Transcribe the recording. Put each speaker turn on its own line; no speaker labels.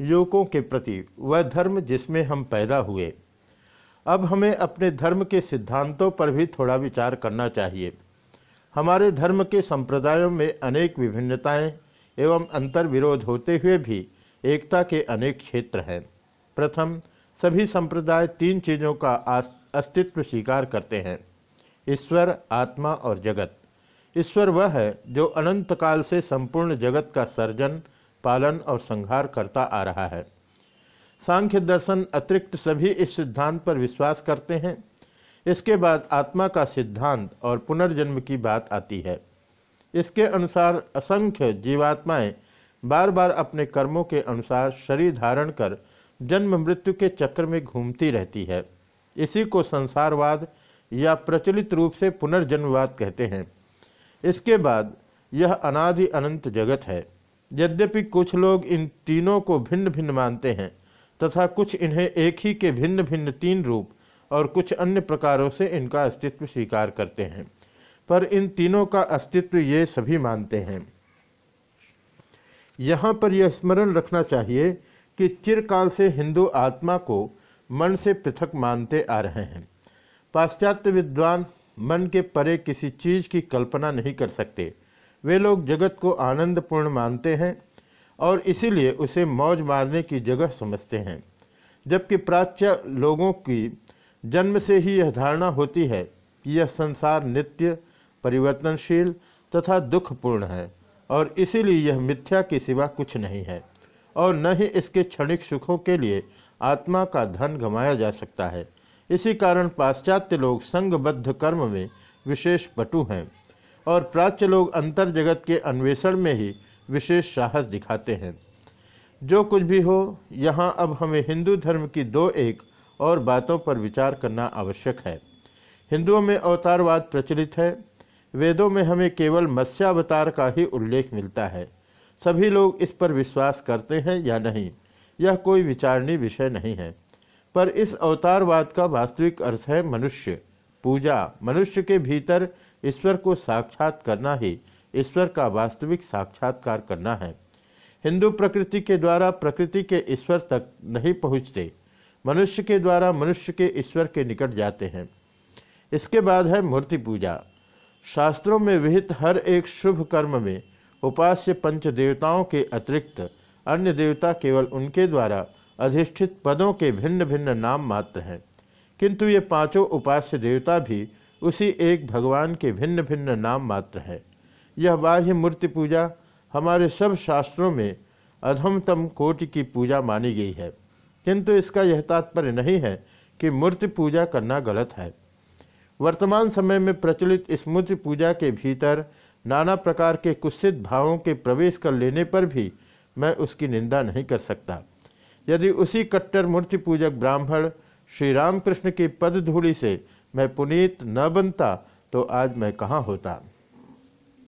युवकों के प्रति, वह धर्म जिसमें हम पैदा हुए। अब हमें अपने धर्म के सिद्धांतों पर भी थोड़ा विचार करना चाहिए। हमारे धर्म के संप्रदायों में अनेक विभिन्नताएँ एवं अंतर विरोध होते हुए भी एकता के अनेक क्षेत्र हैं। प्रथम, सभी संप्रदाय तीन चीज़ों का अस्तित्व स्वीकार करते हैं। ईश्वर, आत्मा और जगत। ईश्वर वह है जो अनंत काल से संपूर्ण जगत का सर्जन पालन और संहार करता आ रहा है। सांख्य दर्शन अतिरिक्त सभी इस सिद्धांत पर विश्वास करते हैं। इसके बाद आत्मा का सिद्धांत और पुनर्जन्म की बात आती है। इसके अनुसार असंख्य जीवात्माएँ बार बार अपने कर्मों के अनुसार शरीर धारण कर जन्म मृत्यु के चक्र में घूमती रहती है। इसी को संसारवाद या प्रचलित रूप से पुनर्जन्मवाद कहते हैं। इसके बाद यह अनादि अनंत जगत है। यद्यपि कुछ लोग इन तीनों को भिन्न भिन्न मानते हैं, तथा कुछ इन्हें एक ही के भिन्न भिन्न तीन रूप और कुछ अन्य प्रकारों से इनका अस्तित्व स्वीकार करते हैं, पर इन तीनों का अस्तित्व ये सभी मानते हैं। यहाँ पर यह स्मरण रखना चाहिए कि चिरकाल से हिंदू आत्मा को मन से पृथक मानते आ रहे हैं। पाश्चात्य विद्वान मन के परे किसी चीज़ की कल्पना नहीं कर सकते वे लोग जगत को आनंदपूर्ण मानते हैं और इसीलिए उसे मौज मारने की जगह समझते हैं। जबकि प्राच्य लोगों की जन्म से ही यह धारणा होती है कि यह संसार नित्य, परिवर्तनशील तथा दुखपूर्ण है और इसीलिए यह मिथ्या के सिवा कुछ नहीं है और न ही इसके क्षणिक सुखों के लिए आत्मा का धन गंवाया जा सकता है। इसी कारण पाश्चात्य लोग संगबद्ध कर्म में विशेष पटु हैं। और प्राच्य लोग अंतर जगत के अन्वेषण में ही विशेष साहस दिखाते हैं। जो कुछ भी हो, यहाँ अब हमें हिंदू धर्म की दो एक और बातों पर विचार करना आवश्यक है। हिंदुओं में अवतारवाद प्रचलित है। वेदों में हमें केवल मत्स्यावतार का ही उल्लेख मिलता है। सभी लोग इस पर विश्वास करते हैं या नहीं, यह कोई विचारणीय विषय नहीं है। पर इस अवतारवाद का वास्तविक अर्थ है मनुष्य, पूजा। मनुष्य के भीतर ईश्वर को साक्षात करना ही ईश्वर का वास्तविक साक्षात्कार करना है। हिंदू प्रकृति के द्वारा प्रकृति के ईश्वर तक नहीं पहुँचते, मनुष्य के द्वारा मनुष्य के ईश्वर के निकट जाते हैं। इसके बाद है मूर्ति पूजा। शास्त्रों में विहित हर एक शुभ कर्म में उपास्य पंच देवताओं के अतिरिक्त अन्य देवता केवल उनके द्वारा अधिष्ठित पदों के भिन्न भिन्न नाम मात्र हैं। किंतु ये पाँचों उपास्य देवता भी उसी एक भगवान के भिन्न भिन्न नाम मात्र है। यह बाह्य मूर्ति पूजा हमारे सब शास्त्रों में अधमतम कोटि की पूजा मानी गई है। किंतु इसका यह तात्पर्य नहीं है कि मूर्ति पूजा करना गलत है। वर्तमान समय में प्रचलित इस मूर्ति पूजा के भीतर नाना प्रकार के कुत्सित भावों के प्रवेश कर लेने पर भी मैं उसकी निंदा नहीं कर सकता। यदि उसी कट्टर मूर्ति पूजक ब्राह्मण श्री रामकृष्ण की पद धूलि से मैं पुनीत न बनता तो आज मैं कहाँ होता।